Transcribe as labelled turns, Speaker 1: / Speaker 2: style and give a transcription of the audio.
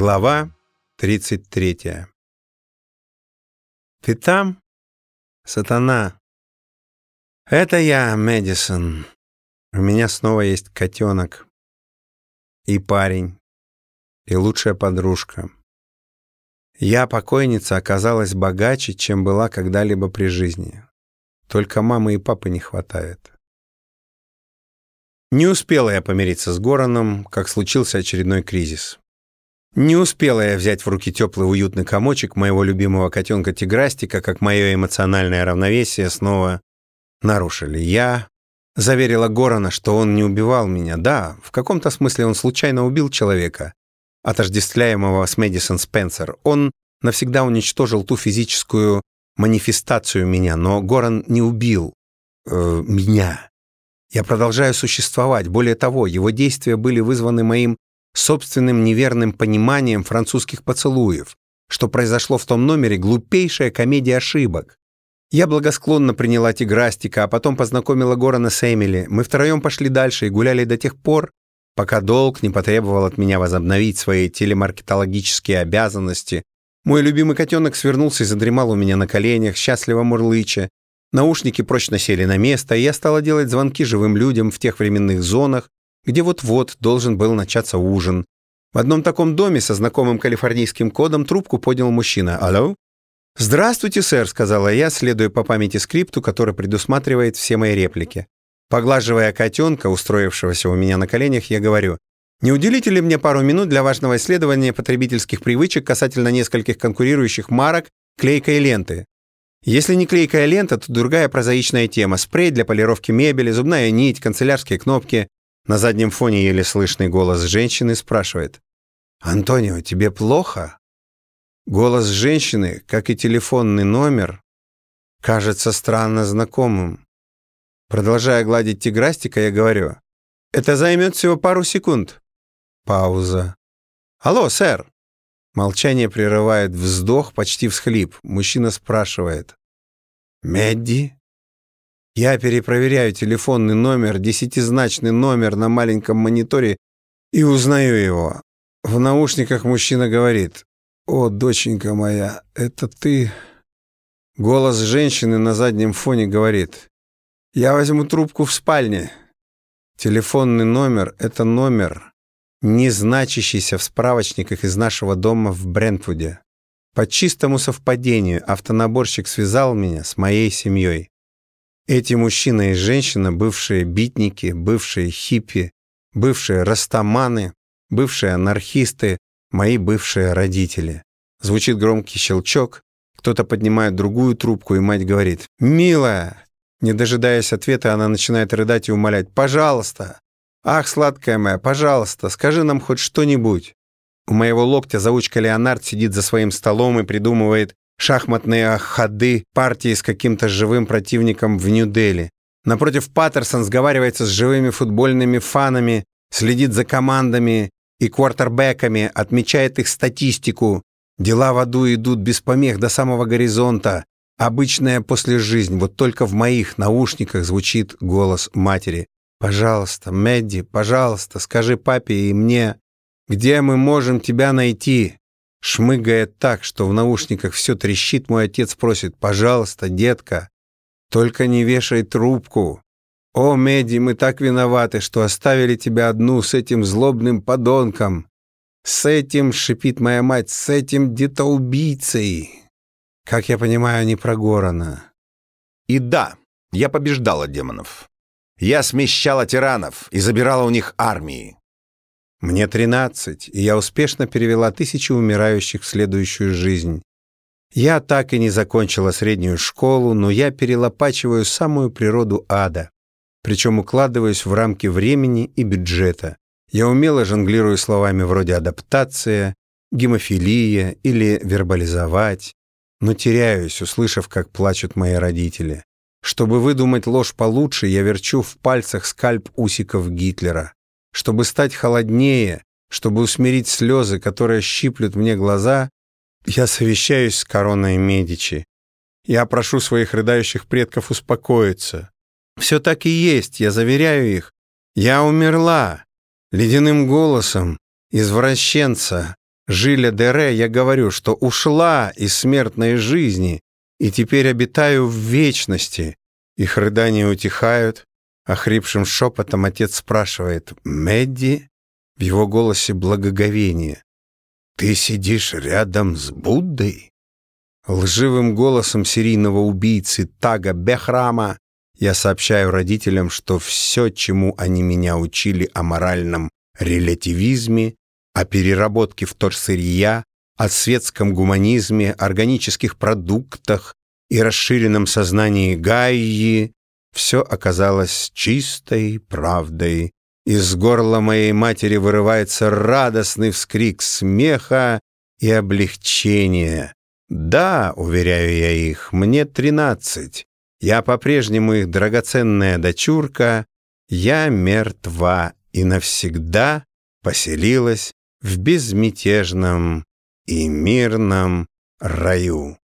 Speaker 1: Глава 33 «Ты там, сатана?» «Это я, Мэдисон. У меня снова есть котенок. И парень. И лучшая подружка. Я, покойница, оказалась богаче, чем была когда-либо при жизни. Только мамы и папы не хватает». Не успела я помириться с Гораном, как случился очередной кризис. Не успела я взять в руки теплый уютный комочек моего любимого котенка Тиграстика, как мое эмоциональное равновесие снова нарушили. Я заверила Горана, что он не убивал меня. Да, в каком-то смысле он случайно убил человека, отождествляемого с Мэдисон Спенсер. Он навсегда уничтожил ту физическую манифестацию меня, но Горан не убил э, меня. Я продолжаю существовать. Более того, его действия были вызваны моим собственным неверным пониманием французских поцелуев, что произошло в том номере глупейшая комедия ошибок. Я благосклонно приняла Тиграстика, а потом познакомила Горана с Эмили. Мы втроем пошли дальше и гуляли до тех пор, пока долг не потребовал от меня возобновить свои телемаркетологические обязанности. Мой любимый котенок свернулся и задремал у меня на коленях, счастливо мурлыча. Наушники прочно сели на место, и я стала делать звонки живым людям в тех временных зонах, где вот-вот должен был начаться ужин. В одном таком доме со знакомым калифорнийским кодом трубку поднял мужчина. «Алло?» «Здравствуйте, сэр», — сказала я, следуя по памяти скрипту, который предусматривает все мои реплики. Поглаживая котенка, устроившегося у меня на коленях, я говорю, «Не уделите ли мне пару минут для важного исследования потребительских привычек касательно нескольких конкурирующих марок клейкой ленты? Если не клейкая лента, то другая прозаичная тема. Спрей для полировки мебели, зубная нить, канцелярские кнопки. На заднем фоне еле слышный голос женщины спрашивает. «Антонио, тебе плохо?» Голос женщины, как и телефонный номер, кажется странно знакомым. Продолжая гладить тиграстика, я говорю. «Это займет всего пару секунд». Пауза. «Алло, сэр!» Молчание прерывает вздох, почти всхлип. Мужчина спрашивает. «Медди?» Я перепроверяю телефонный номер, десятизначный номер на маленьком мониторе и узнаю его. В наушниках мужчина говорит, «О, доченька моя, это ты?» Голос женщины на заднем фоне говорит, «Я возьму трубку в спальне». Телефонный номер — это номер, не значащийся в справочниках из нашего дома в Брентвуде. По чистому совпадению автонаборщик связал меня с моей семьей. Эти мужчина и женщина, бывшие битники, бывшие хиппи, бывшие растаманы, бывшие анархисты, мои бывшие родители. Звучит громкий щелчок, кто-то поднимает другую трубку, и мать говорит «Милая!». Не дожидаясь ответа, она начинает рыдать и умолять «Пожалуйста! Ах, сладкая моя, пожалуйста, скажи нам хоть что-нибудь!». У моего локтя заучка Леонард сидит за своим столом и придумывает шахматные ходы партии с каким-то живым противником в Нью-Дели. Напротив, Паттерсон сговаривается с живыми футбольными фанами, следит за командами и квартербеками, отмечает их статистику. Дела в аду идут без помех до самого горизонта. Обычная после жизнь, вот только в моих наушниках звучит голос матери. «Пожалуйста, Мэдди, пожалуйста, скажи папе и мне, где мы можем тебя найти?» Шмыгает так, что в наушниках все трещит, мой отец просит, «Пожалуйста, детка, только не вешай трубку. О, Меди, мы так виноваты, что оставили тебя одну с этим злобным подонком. С этим, шипит моя мать, с этим детоубийцей». Как я понимаю, не про Горана.
Speaker 2: И да, я побеждала демонов. Я смещала тиранов и забирала у них армии.
Speaker 1: Мне 13, и я успешно перевела тысячи умирающих в следующую жизнь. Я так и не закончила среднюю школу, но я перелопачиваю самую природу ада, причем укладываюсь в рамки времени и бюджета. Я умело жонглирую словами вроде «адаптация», «гемофилия» или «вербализовать», но теряюсь, услышав, как плачут мои родители. Чтобы выдумать ложь получше, я верчу в пальцах скальп усиков Гитлера. Чтобы стать холоднее, чтобы усмирить слезы, которые щиплют мне глаза, я совещаюсь с короной Медичи. Я прошу своих рыдающих предков успокоиться. Все так и есть, я заверяю их. Я умерла. Ледяным голосом извращенца Жиля Дере я говорю, что ушла из смертной жизни и теперь обитаю в вечности. Их рыдания утихают, а хрипшим шепотом отец спрашивает «Медди?» В его голосе благоговение. «Ты сидишь рядом с Буддой?» Лживым голосом серийного убийцы Тага Бехрама я сообщаю родителям, что все, чему они меня учили о моральном релятивизме, о переработке вторсырья, о светском гуманизме, органических продуктах и расширенном сознании Гаи, все оказалось чистой правдой. Из горла моей матери вырывается радостный вскрик смеха и облегчения. Да, уверяю я их, мне тринадцать. Я по-прежнему их драгоценная дочурка. Я мертва и навсегда поселилась в безмятежном и мирном раю.